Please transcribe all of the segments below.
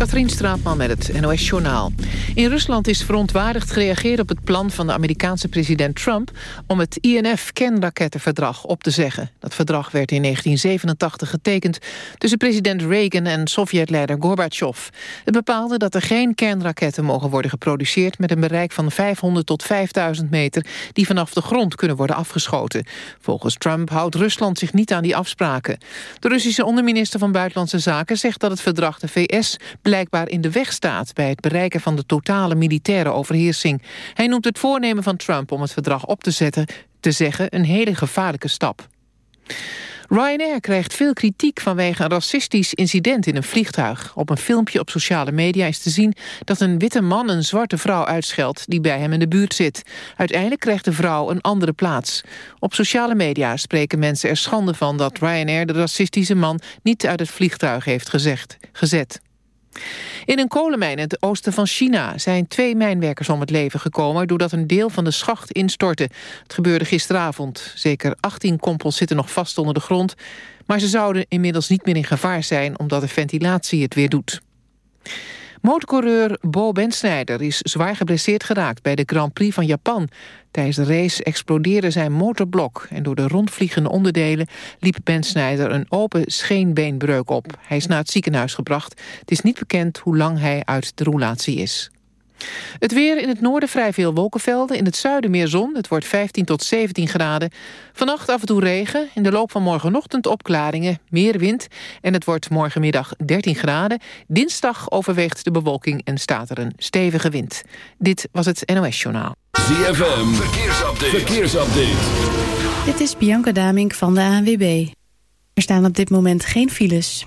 Katrien Straatman met het NOS-journaal. In Rusland is verontwaardigd gereageerd op het plan van de Amerikaanse president Trump... om het INF-kernrakettenverdrag op te zeggen. Dat verdrag werd in 1987 getekend tussen president Reagan en Sovjetleider Gorbachev. Het bepaalde dat er geen kernraketten mogen worden geproduceerd... met een bereik van 500 tot 5000 meter die vanaf de grond kunnen worden afgeschoten. Volgens Trump houdt Rusland zich niet aan die afspraken. De Russische onderminister van Buitenlandse Zaken zegt dat het verdrag de VS blijkbaar in de weg staat... bij het bereiken van de totale militaire overheersing. Hij noemt het voornemen van Trump om het verdrag op te zetten... te zeggen een hele gevaarlijke stap. Ryanair krijgt veel kritiek vanwege een racistisch incident in een vliegtuig. Op een filmpje op sociale media is te zien dat een witte man een zwarte vrouw uitscheldt die bij hem in de buurt zit. Uiteindelijk krijgt de vrouw een andere plaats. Op sociale media spreken mensen er schande van dat Ryanair de racistische man niet uit het vliegtuig heeft gezegd, gezet. In een kolenmijn in het oosten van China zijn twee mijnwerkers om het leven gekomen doordat een deel van de schacht instortte. Het gebeurde gisteravond. Zeker 18 kompels zitten nog vast onder de grond, maar ze zouden inmiddels niet meer in gevaar zijn omdat de ventilatie het weer doet. Motorcoureur Bo Bensnijder is zwaar geblesseerd geraakt bij de Grand Prix van Japan. Tijdens de race explodeerde zijn motorblok en door de rondvliegende onderdelen liep Bensnijder een open scheenbeenbreuk op. Hij is naar het ziekenhuis gebracht. Het is niet bekend hoe lang hij uit de roulatie is. Het weer in het noorden vrij veel wolkenvelden. In het zuiden meer zon. Het wordt 15 tot 17 graden. Vannacht af en toe regen. In de loop van morgenochtend opklaringen. Meer wind. En het wordt morgenmiddag 13 graden. Dinsdag overweegt de bewolking en staat er een stevige wind. Dit was het NOS Journaal. ZFM. Verkeersupdate. Verkeersupdate. Dit is Bianca Damink van de ANWB. Er staan op dit moment geen files.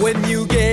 When you get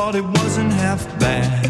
thought it wasn't half bad.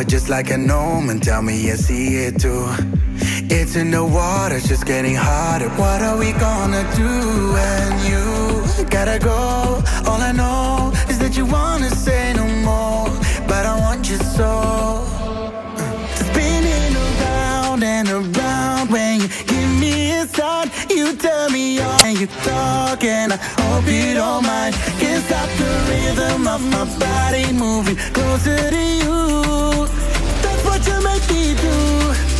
Over just like an omen. Tell me you see it too. It's in the water, it's just getting hotter. What are we gonna do when you gotta go? All I know is that you wanna say no more, but I want you so. Spinning around and around when you give me a sign, you turn me on and you talk, and I hope you don't mind. Can't stop the rhythm of my body moving closer to you make me do.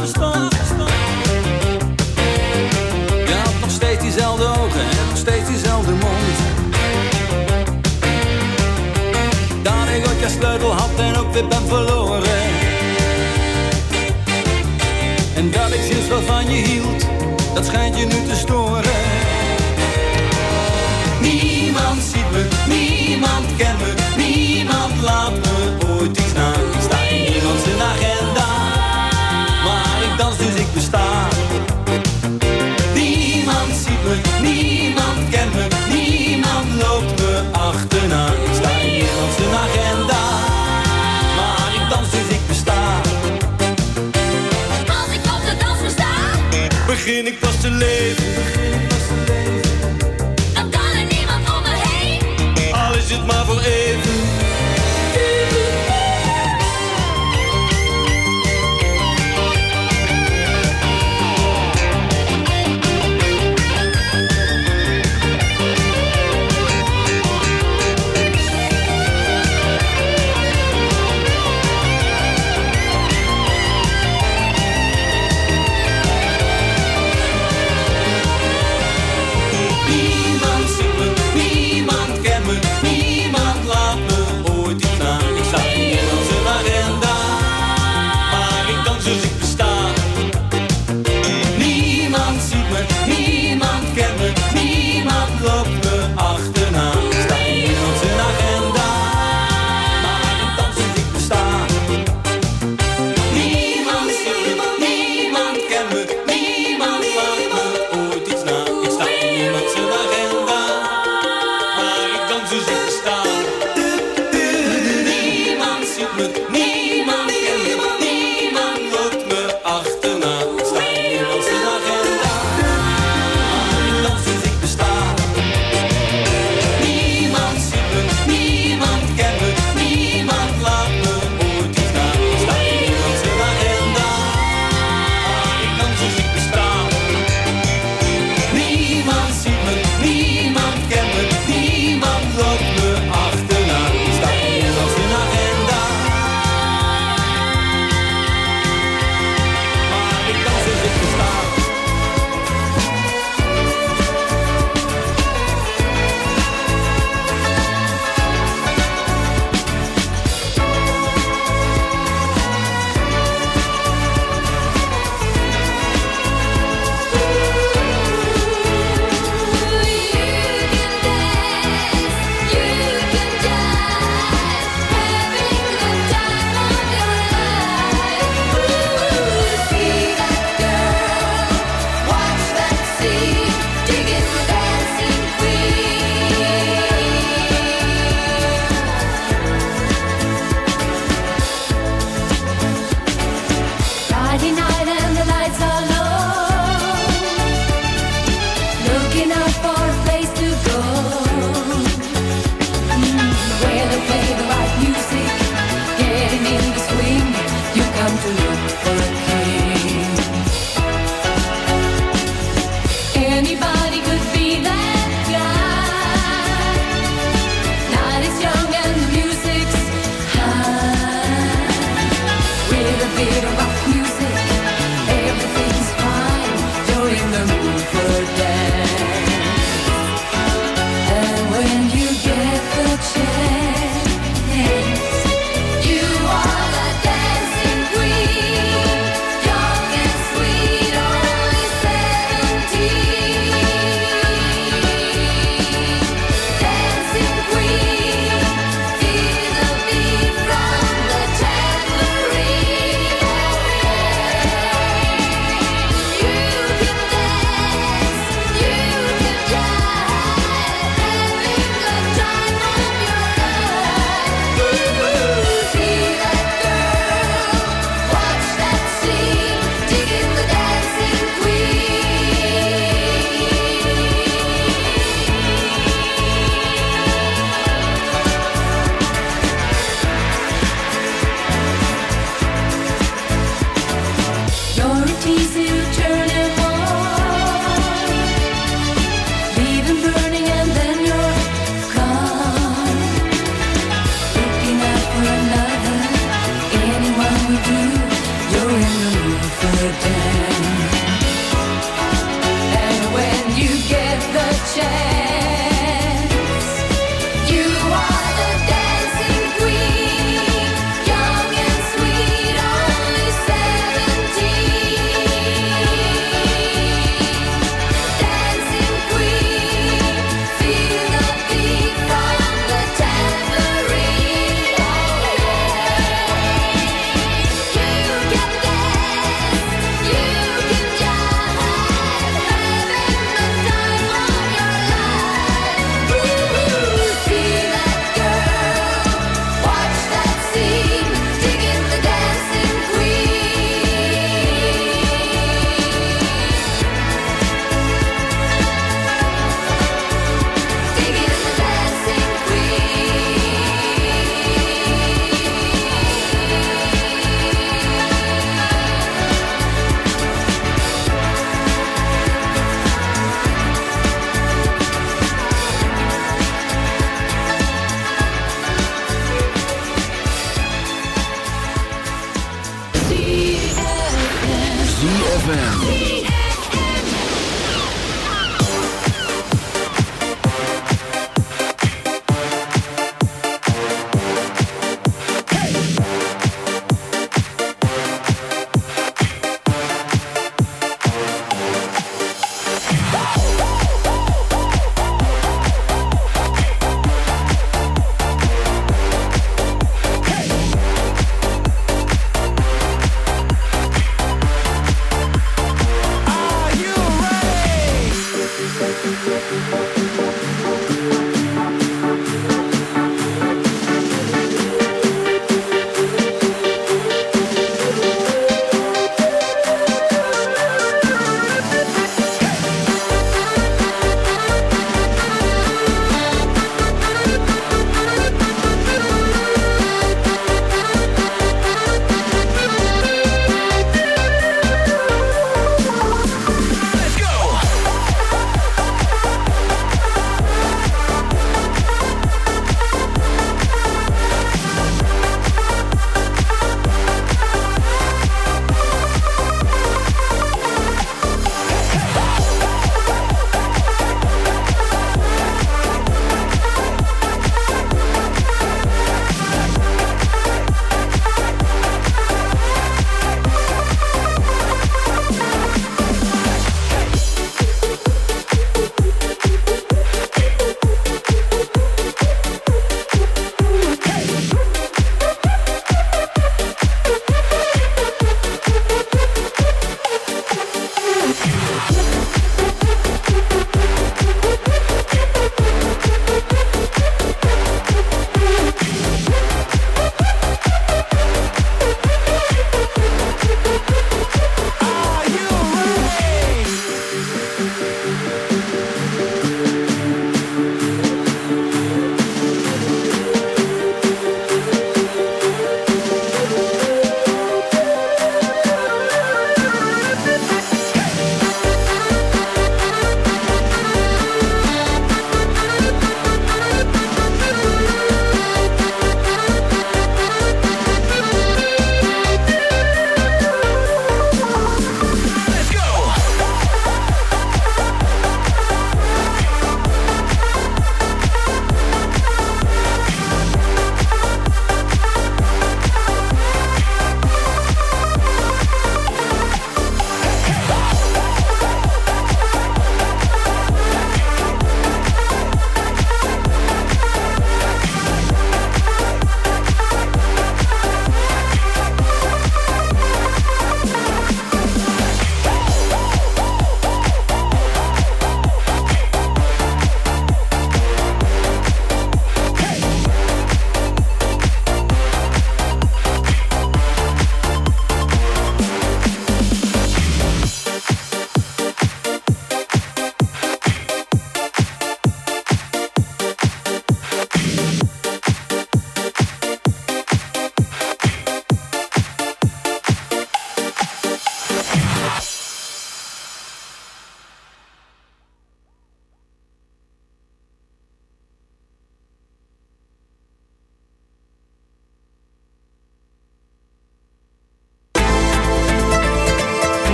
Je had nog steeds diezelfde ogen en nog steeds diezelfde mond. Daar ik ook je sleutel had en ook weer ben verloren. En dat ik zins wat van je hield, dat schijnt je nu te storen. Niemand ziet me, niemand kent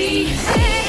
ZFM.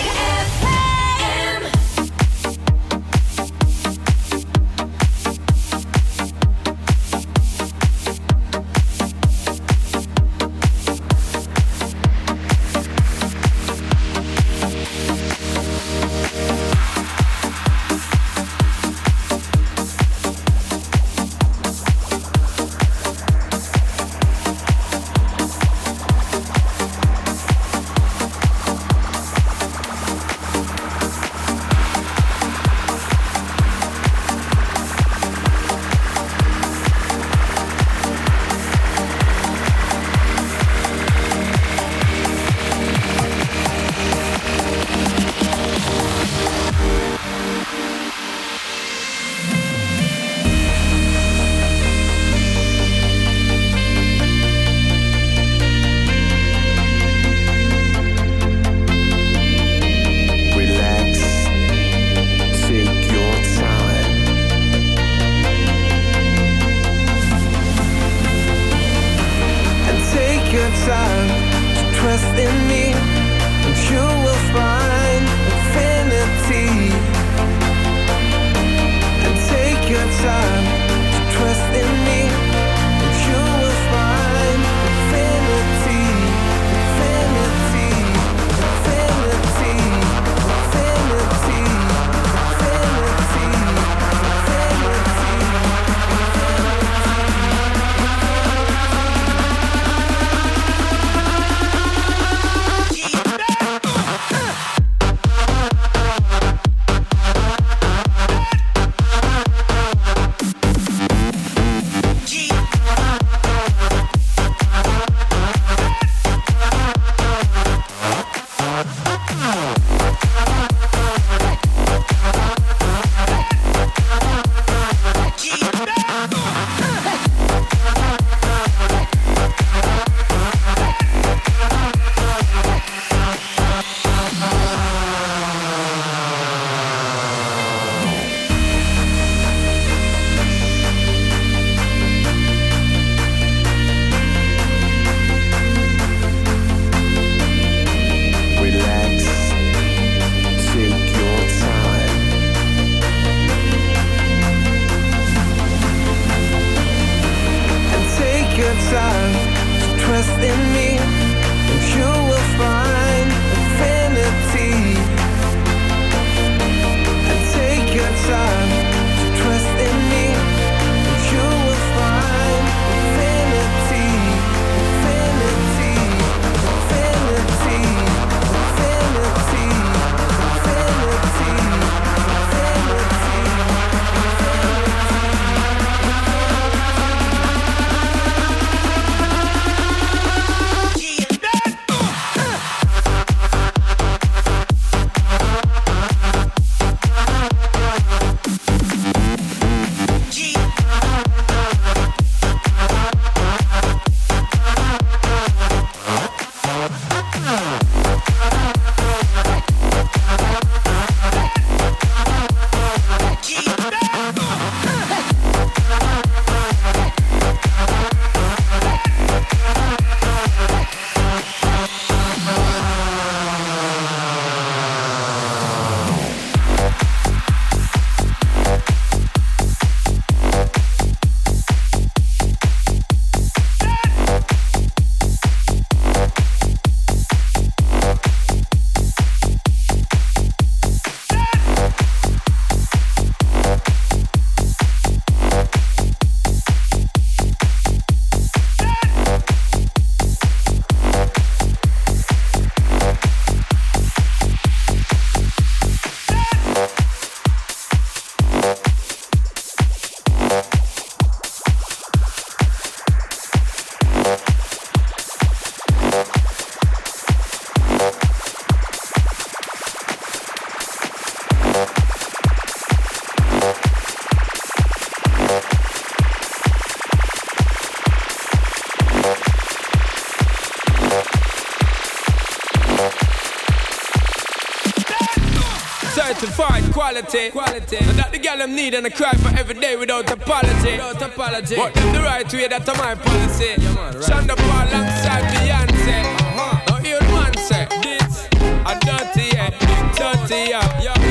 Them need and I cry for every day without apology. Without apology. But them the right way, that's my policy. Yeah, man, right. Shonda Paul alongside Beyonce. Uh-huh. Now hear one say, this a dirty yeah, dirty yeah, yeah,